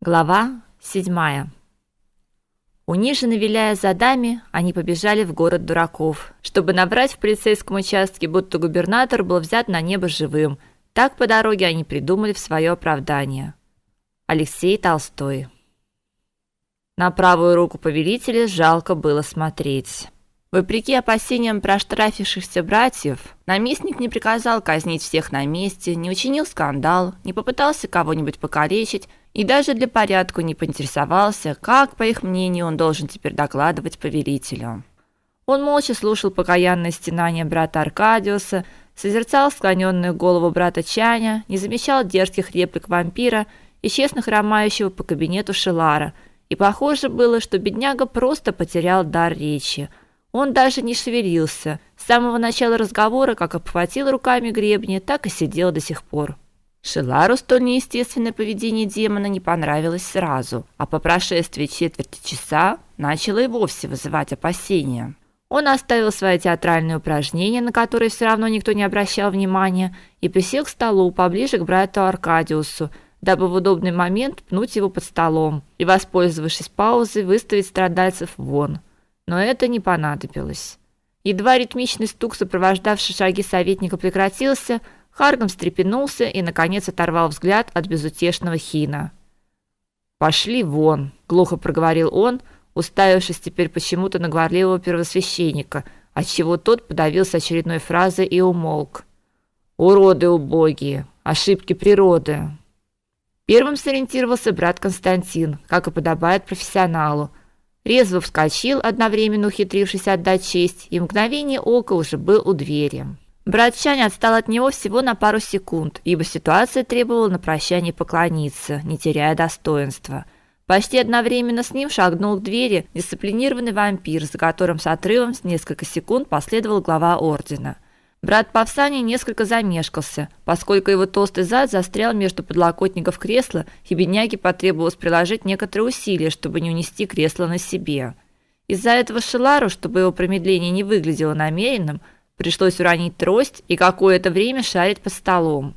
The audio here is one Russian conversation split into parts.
Глава 7. Униженно виляя задами, они побежали в город дураков, чтобы набрать в полицейском участке, будто губернатор был взят на небо живым. Так по дороге они придумали в свое оправдание. Алексей Толстой. На правую руку повелителя жалко было смотреть. Вопреки опасениям проштрафившихся братьев, наместник не приказал казнить всех на месте, не учинил скандал, не попытался кого-нибудь покалечить и даже для порядка не поинтересовался, как, по их мнению, он должен теперь докладывать повелителю. Он молча слушал покаянные стенания брата Аркадиуса, созерцал склоненную голову брата Чаня, не замечал дерзких реплик вампира и честно хромающего по кабинету Шелара, и похоже было, что бедняга просто потерял дар речи – он даже не шевелился. С самого начала разговора, как обхватил руками гребни, так и сидел до сих пор. Шелару столь неестественное поведение демона не понравилось сразу, а по прошествии четверти часа начало и вовсе вызывать опасения. Он оставил свои театральные упражнения, на которые все равно никто не обращал внимания, и присел к столу поближе к брату Аркадиусу, дабы в удобный момент пнуть его под столом и, воспользовавшись паузой, выставить страдальцев вон – но это не понадобилось. Едва ритмичный стук, сопровождавший шаги советника, прекратился, Харгам встрепенулся и наконец оторвал взгляд от безутешного Хина. Пошли вон, глухо проговорил он, уставившись теперь почему-то на говорливого первосвященника, отчего тот подавился очередной фразой и умолк. Уроды убогие, ошибки природы. Первым сориентировался брат Константин, как и подобает профессионалу, резво вскочил, одновременно ухитрившись отдать честь, и в мгновение ока уже был у двери. Брат Чань отстал от него всего на пару секунд, ибо ситуация требовала на прощание поклониться, не теряя достоинства. Почти одновременно с ним шагнул к двери дисциплинированный вампир, за которым с отрывом с несколько секунд последовал глава ордена – Брат Павсаний несколько замешкался, поскольку его толстый зад застрял между подлокотников кресла, и бедняге потребовалось приложить некоторые усилия, чтобы не унести кресло на себе. Из-за этого Шелару, чтобы его промедление не выглядело намеренным, пришлось уронить трость и какое-то время шарить по столом.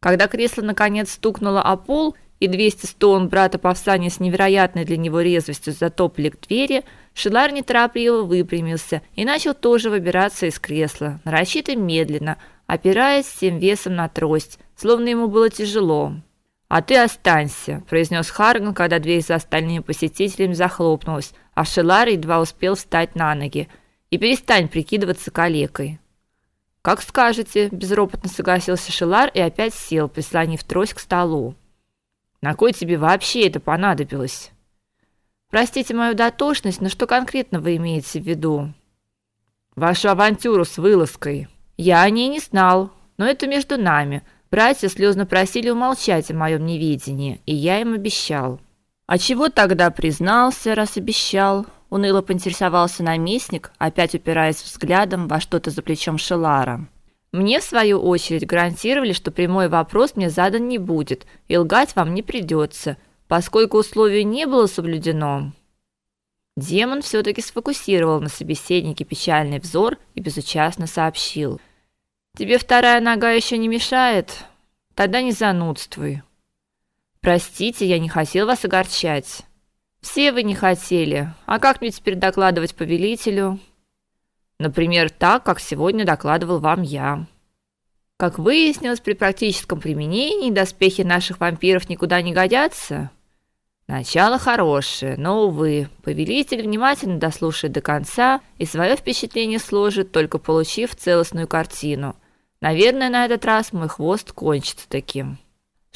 Когда кресло наконец стукнуло о пол, и 200 стон брата Павсания с невероятной для него резвостью затопали к двери, Шилар неторопливо выпрямился и начал тоже выбираться из кресла, нарочито медленно, опираясь всем весом на трость, словно ему было тяжело. «А ты останься», – произнес Харган, когда дверь за остальными посетителями захлопнулась, а Шилар едва успел встать на ноги. «И перестань прикидываться калекой». «Как скажете», – безропотно согласился Шилар и опять сел, прислонив трость к столу. На кой тебе вообще это понадобилось? Простите мою дотошность, но что конкретно вы имеете в виду? Вашу авантюру с вылазкой. Я о ней не знал, но это между нами. Братья слезно просили умолчать о моем неведении, и я им обещал. А чего тогда признался, раз обещал? Уныло поинтересовался наместник, опять упираясь взглядом во что-то за плечом Шелара. Мне в свою очередь гарантировали, что прямой вопрос мне задан не будет, и лгать вам не придется, поскольку условие не было соблюдено. Демон все таки сфокусировал на собеседнике печальный взор и безучастно сообщил: "Тебе вторая нога еще не мешает? Тогда не занудствуй. Простите, я не хотел вас огорчать. Все вы не хотели. А как мне теперь докладывать повелителю?" Например, так, как сегодня докладывал вам я. Как выяснилось, при практическом применении доспехи наших вампиров никуда не годятся. Начало хорошее, но увы, повелитель внимательно дослушает до конца и свое впечатление сложит, только получив целостную картину. Наверное, на этот раз мой хвост кончится таким.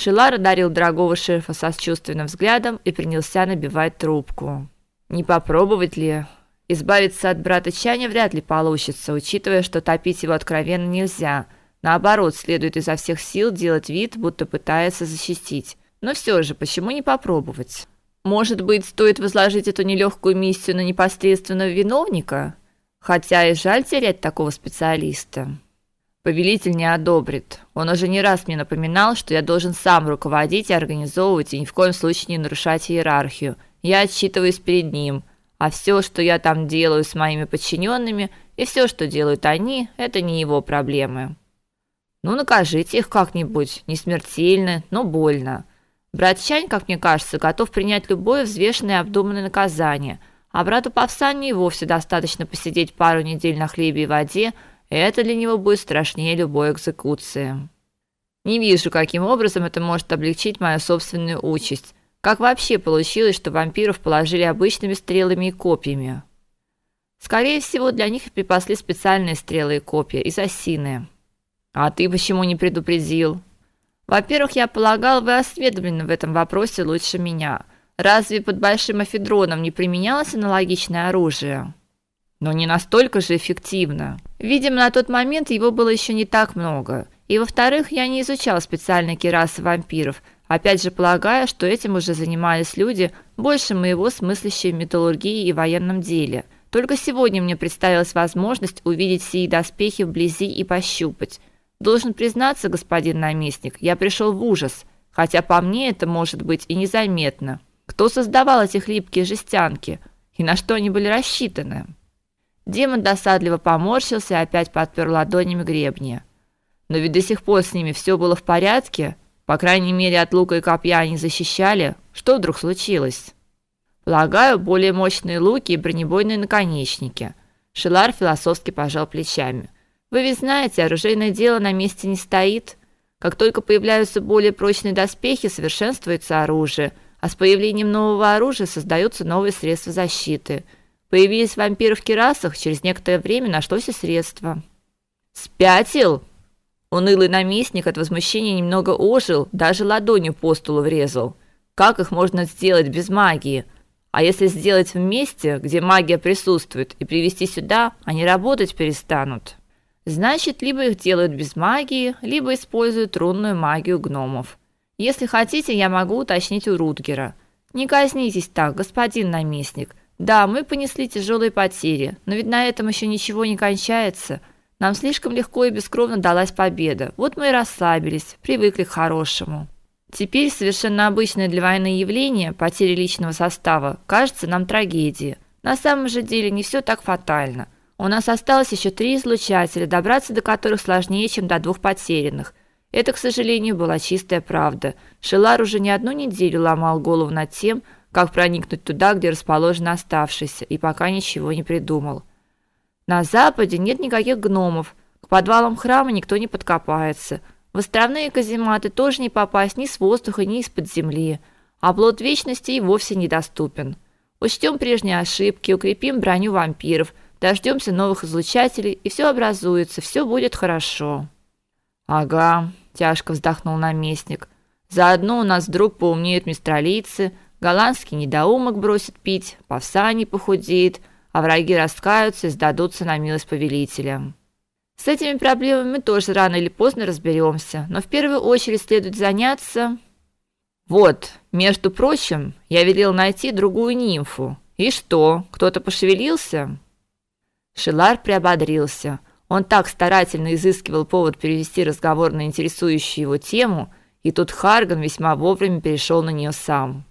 Шилар одарил дорогого со сочувственным взглядом и принялся набивать трубку. Не попробовать ли? Избавиться от брата Чаня вряд ли получится, учитывая, что топить его откровенно нельзя. Наоборот, следует изо всех сил делать вид, будто пытается защитить. Но все же, почему не попробовать? Может быть, стоит возложить эту нелегкую миссию на непосредственного виновника? Хотя и жаль терять такого специалиста. Повелитель не одобрит. Он уже не раз мне напоминал, что я должен сам руководить и организовывать, и ни в коем случае не нарушать иерархию. Я отчитываюсь перед ним – а все, что я там делаю с моими подчиненными, и все, что делают они, это не его проблемы. Ну накажите их как-нибудь, не смертельно, но больно. Брат Чань, как мне кажется, готов принять любое взвешенное и обдуманное наказание, а брату Павсане и вовсе достаточно посидеть пару недель на хлебе и воде, это для него будет страшнее любой экзекуции. Не вижу, каким образом это может облегчить мою собственную участь. Как вообще получилось, что вампиров положили обычными стрелами и копьями? Скорее всего, для них припасли специальные стрелы и копья из осины. А ты почему не предупредил? Во-первых, я полагал, вы осведомлены в этом вопросе лучше меня. Разве под большим афедроном не применялось аналогичное оружие? Но не настолько же эффективно. Видимо, на тот момент его было еще не так много. И во-вторых, я не изучал специальные кирасы вампиров, опять же полагая, что этим уже занимались люди, больше моего смыслящие в металлургии и военном деле. Только сегодня мне представилась возможность увидеть сии доспехи вблизи и пощупать. Должен признаться, господин наместник, я пришел в ужас, хотя по мне это может быть и незаметно. Кто создавал эти хлипкие жестянки и на что они были рассчитаны? Демон досадливо поморщился и опять подпер ладонями гребни. Но ведь до сих пор с ними все было в порядке, по крайней мере, от лука и копья они защищали. Что вдруг случилось? Полагаю, более мощные луки и бронебойные наконечники. Шилар философски пожал плечами. Вы ведь знаете, оружейное дело на месте не стоит. Как только появляются более прочные доспехи, совершенствуется оружие, а с появлением нового оружия создаются новые средства защиты. Появились вампиры в кирасах, через некоторое время нашлось и средство. Спятил? Унылый наместник от возмущения немного ожил, даже ладонью по столу врезал. Как их можно сделать без магии? А если сделать в месте, где магия присутствует, и привести сюда, они работать перестанут. Значит, либо их делают без магии, либо используют рунную магию гномов. Если хотите, я могу уточнить у Рутгера. Не казнитесь так, господин наместник. Да, мы понесли тяжелые потери, но ведь на этом еще ничего не кончается. Нам слишком легко и бескровно далась победа. Вот мы и расслабились, привыкли к хорошему. Теперь совершенно обычное для войны явление, потери личного состава, кажется нам трагедией. На самом же деле не все так фатально. У нас осталось еще три излучателя, добраться до которых сложнее, чем до двух потерянных. Это, к сожалению, была чистая правда. Шелар уже не одну неделю ломал голову над тем, как проникнуть туда, где расположены оставшиеся, и пока ничего не придумал. На западе нет никаких гномов. К подвалам храма никто не подкопается. В островные казематы тоже не попасть ни с воздуха, ни из-под земли. А плод вечности и вовсе недоступен. Учтем прежние ошибки, укрепим броню вампиров – Дождемся новых излучателей, и все образуется, все будет хорошо. Ага, тяжко вздохнул наместник. Заодно у нас вдруг поумнеют мистралийцы, голландский недоумок бросит пить, Павсаний похудеет, а враги раскаются и сдадутся на милость повелителя. С этими проблемами мы тоже рано или поздно разберемся, но в первую очередь следует заняться Вот, между прочим, я велел найти другую нимфу. И что? Кто-то пошевелился? Шилар приободрился. Он так старательно изыскивал повод перевести разговор на интересующую его тему, и тут Харган весьма вовремя перешел на нее сам.